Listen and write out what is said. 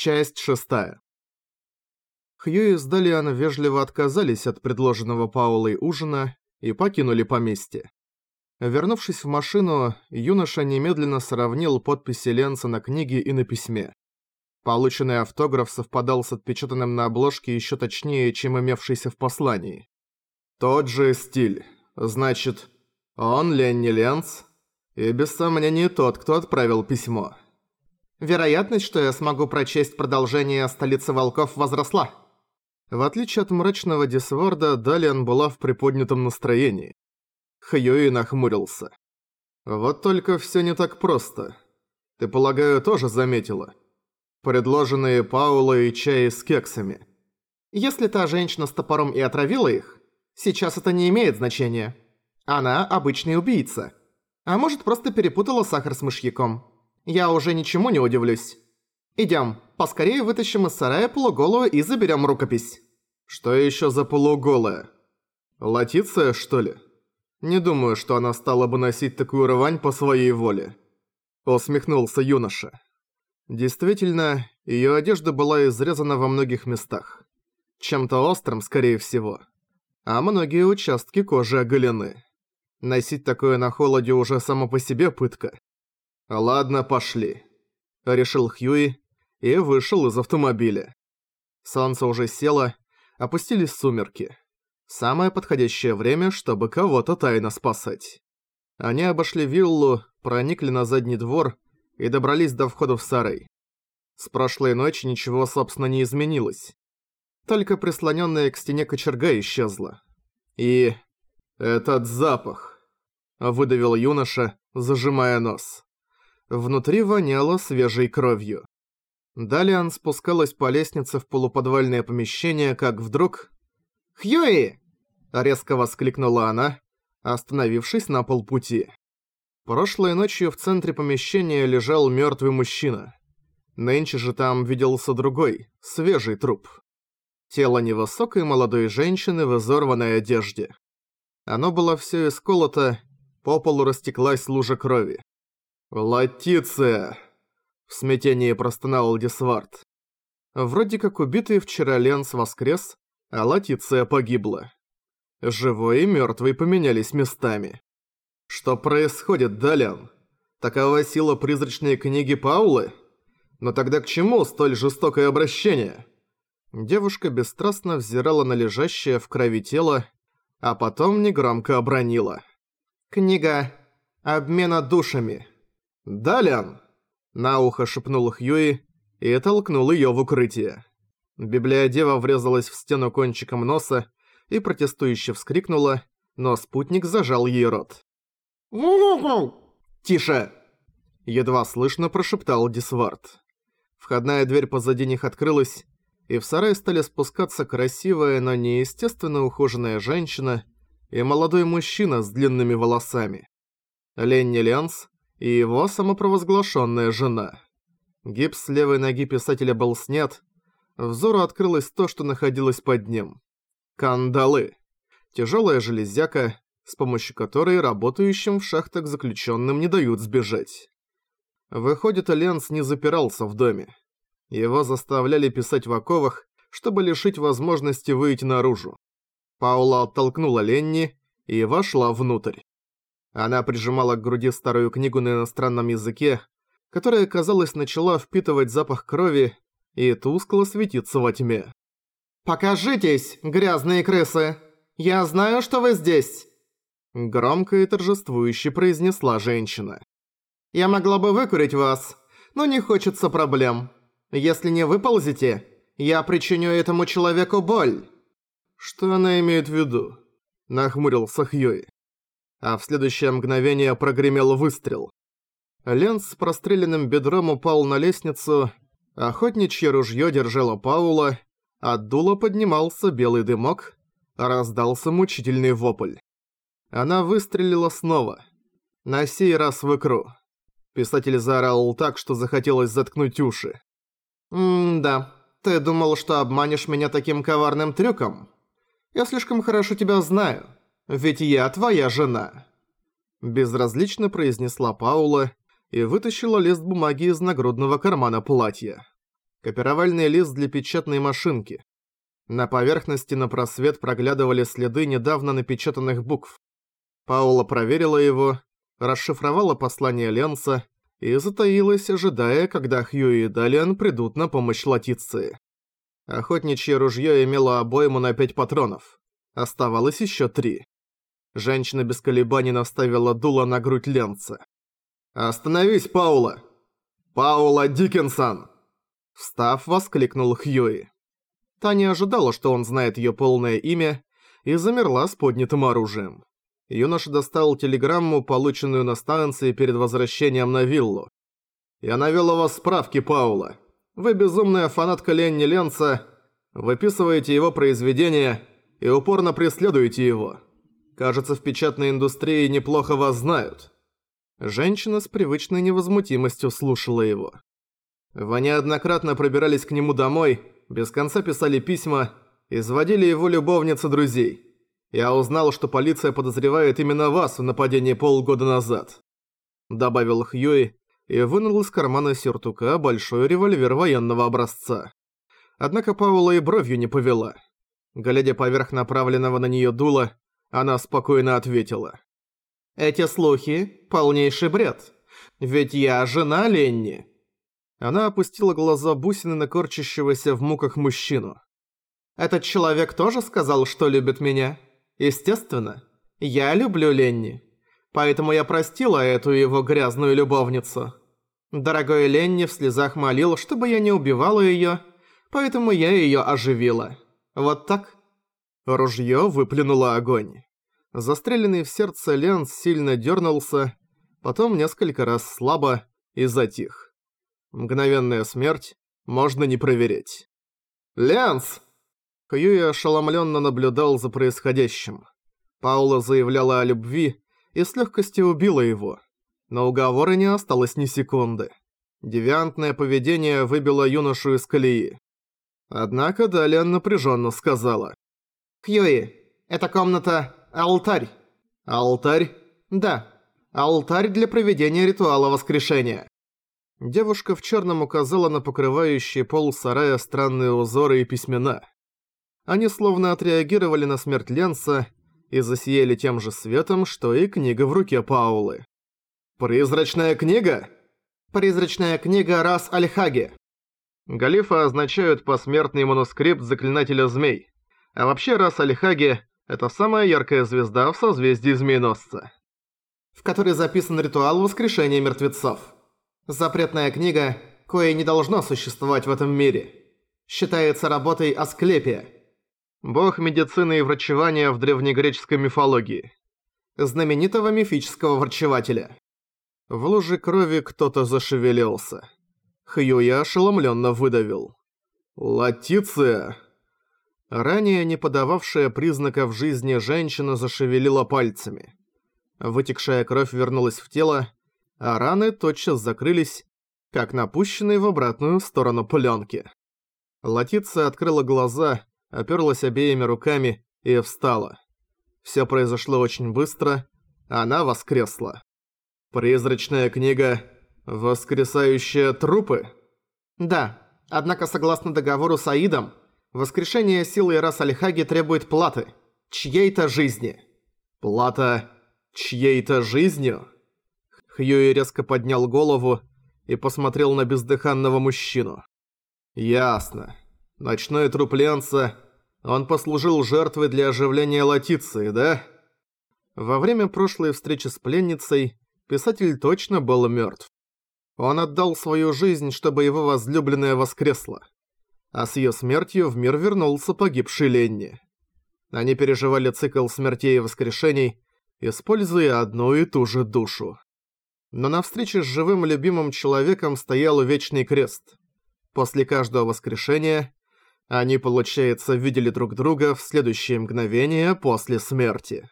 Часть шестая. Хьюи с Далиан вежливо отказались от предложенного Паулой ужина и покинули поместье. Вернувшись в машину, юноша немедленно сравнил подписи Ленца на книге и на письме. Полученный автограф совпадал с отпечатанным на обложке еще точнее, чем имевшийся в послании. Тот же стиль. Значит, он Ленни Ленц, и без сомнений тот, кто отправил письмо. Вероятность, что я смогу прочесть продолжение «Столицы волков» возросла. В отличие от мрачного Дисворда, Далиан была в приподнятом настроении. Хьюи нахмурился. «Вот только всё не так просто. Ты, полагаю, тоже заметила? Предложенные Паулой чаи с кексами». «Если та женщина с топором и отравила их, сейчас это не имеет значения. Она обычный убийца. А может, просто перепутала сахар с мышьяком». Я уже ничему не удивлюсь. Идём, поскорее вытащим из сарая полуголую и заберём рукопись. Что ещё за полуголая? Латиция, что ли? Не думаю, что она стала бы носить такую рвань по своей воле. Усмехнулся юноша. Действительно, её одежда была изрезана во многих местах. Чем-то острым, скорее всего. А многие участки кожи оголены. Носить такое на холоде уже само по себе пытка. «Ладно, пошли», — решил Хьюи и вышел из автомобиля. Солнце уже село, опустились сумерки. Самое подходящее время, чтобы кого-то тайно спасать. Они обошли виллу, проникли на задний двор и добрались до входа в сарай. С прошлой ночи ничего, собственно, не изменилось. Только прислоненная к стене кочерга исчезла. И... этот запах... Выдавил юноша, зажимая нос. Внутри воняло свежей кровью. Далее спускалась по лестнице в полуподвальное помещение, как вдруг... «Хьюи!» — резко воскликнула она, остановившись на полпути. Прошлой ночью в центре помещения лежал мертвый мужчина. Нынче же там виделся другой, свежий труп. Тело невысокой молодой женщины в изорванной одежде. Оно было все исколото, по полу растеклась лужа крови. «Латиция!» — в смятении простонал Дисвард. Вроде как убитый вчера Ленс воскрес, а Латиция погибла. Живой и мертвый поменялись местами. Что происходит, Далян? Такова сила призрачной книги Паулы? Но тогда к чему столь жестокое обращение? Девушка бесстрастно взирала на лежащее в крови тело, а потом негромко обронила. «Книга обмена душами». «Далян!» – на ухо шепнул Хьюи и толкнул её в укрытие. Библиодева врезалась в стену кончиком носа и протестующе вскрикнула, но спутник зажал ей рот. «Тише!» – едва слышно прошептал Дисвард. Входная дверь позади них открылась, и в сарай стали спускаться красивая, но неестественно ухоженная женщина и молодой мужчина с длинными волосами. Ленни Ленс и его самопровозглашенная жена. Гипс левой ноги писателя был снят, взору открылось то, что находилось под ним. Кандалы. Тяжелая железяка, с помощью которой работающим в шахтах заключенным не дают сбежать. Выходит, Ленс не запирался в доме. Его заставляли писать в оковах, чтобы лишить возможности выйти наружу. Паула оттолкнула Ленни и вошла внутрь. Она прижимала к груди старую книгу на иностранном языке, которая, казалось, начала впитывать запах крови и тускло светиться во тьме. «Покажитесь, грязные крысы! Я знаю, что вы здесь!» Громко и торжествующе произнесла женщина. «Я могла бы выкурить вас, но не хочется проблем. Если не выползете, я причиню этому человеку боль». «Что она имеет в виду?» Нахмурился Хьюи а в следующее мгновение прогремел выстрел. Ленс с простреленным бедром упал на лестницу, охотничье ружье держало Паула, от дула поднимался белый дымок, раздался мучительный вопль. Она выстрелила снова, на сей раз в икру. Писатель заорал так, что захотелось заткнуть уши. «М-да, ты думал, что обманешь меня таким коварным трюком? Я слишком хорошо тебя знаю. Ведь я твоя жена!» Безразлично произнесла Паула и вытащила лист бумаги из нагрудного кармана платья. Копировальный лист для печатной машинки. На поверхности на просвет проглядывали следы недавно напечатанных букв. Паула проверила его, расшифровала послание Ленса и затаилась, ожидая, когда Хьюи и Далиан придут на помощь Латиции. Охотничье ружье имело обойму на пять патронов. Оставалось еще три. Женщина без колебаний наставила дуло на грудь Ленца. «Остановись, Паула!» «Паула Диккенсон!» Встав, воскликнул Хьюи. Та не ожидала, что он знает ее полное имя, и замерла с поднятым оружием. Юноша достал телеграмму, полученную на станции перед возвращением на виллу. «Я навел у вас справки, Паула. Вы безумная фанатка Ленни Ленца, выписываете его произведения и упорно преследуете его. Кажется, в печатной индустрии неплохо вас знают». Женщина с привычной невозмутимостью слушала его. Вы неоднократно пробирались к нему домой, без конца писали письма, изводили его любовниц и друзей. Я узнал, что полиция подозревает именно вас в нападении полгода назад. Добавил Хьюи и вынул из кармана сюртука большой револьвер военного образца. Однако Паула и бровью не повела. Глядя поверх направленного на неё дула, она спокойно ответила. «Эти слухи – полнейший бред. Ведь я жена Ленни». Она опустила глаза бусины на корчащегося в муках мужчину. «Этот человек тоже сказал, что любит меня?» Естественно, я люблю Ленни. Поэтому я простила эту его грязную любовницу. Дорогой Ленни в слезах молил, чтобы я не убивала её, поэтому я её оживила. Вот так. Ружьё выплюнуло огонь. Застреленный в сердце Ленс сильно дёрнулся, потом несколько раз слабо и затих. Мгновенная смерть можно не проверить. «Ленс!» Хьюи ошеломленно наблюдал за происходящим. Паула заявляла о любви и с легкостью убила его. Но уговора не осталось ни секунды. Девиантное поведение выбило юношу из колеи. Однако далее напряженно сказала. «Хьюи, эта комната – алтарь». «Алтарь?» «Да, алтарь для проведения ритуала воскрешения». Девушка в черном указала на покрывающие пол сарая странные узоры и письмена. Они словно отреагировали на смерть Ленса и засияли тем же светом, что и книга в руке Паулы. «Призрачная книга?» «Призрачная книга Рас Альхаги». Галифы означают посмертный манускрипт Заклинателя Змей. А вообще Рас Альхаги – это самая яркая звезда в созвездии Змееносца. В которой записан ритуал воскрешения мертвецов. Запретная книга, кое не должно существовать в этом мире. Считается работой Асклепия – Бог медицины и врачевания в древнегреческой мифологии. Знаменитого мифического врачевателя. В луже крови кто-то зашевелился. Хьюя ошеломленно выдавил. «Латиция!» Ранее не подававшая признаков жизни женщина зашевелила пальцами. Вытекшая кровь вернулась в тело, а раны тотчас закрылись, как напущенные в обратную сторону пленки. Латиция открыла глаза оперлась обеими руками и встала. Все произошло очень быстро, она воскресла. Призрачная книга «Воскресающие трупы»? Да, однако согласно договору с Аидом, воскрешение силы Рас Альхаги требует платы, чьей-то жизни. Плата чьей-то жизнью? Хьюи резко поднял голову и посмотрел на бездыханного мужчину. Ясно. Ночной труп Ленца, он послужил жертвой для оживления Латиции, да? Во время прошлой встречи с пленницей писатель точно был мертв. Он отдал свою жизнь, чтобы его возлюбленная воскресла. А с ее смертью в мир вернулся погибший Ленни. Они переживали цикл смертей и воскрешений, используя одну и ту же душу. Но на встрече с живым любимым человеком стоял Вечный Крест. После каждого воскрешения они, получается, видели друг друга в следующее мгновение после смерти.